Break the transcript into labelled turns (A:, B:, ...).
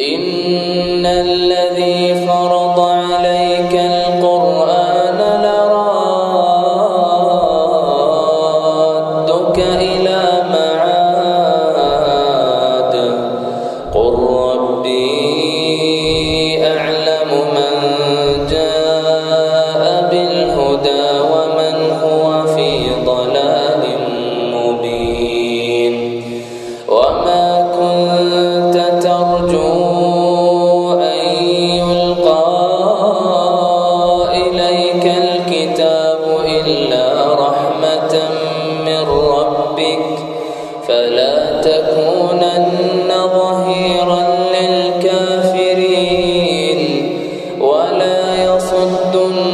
A: إن الذي فرض عليك القرآن لرادك إلى ربك فلا تكونن ظهيرا للكافرين ولا يصدن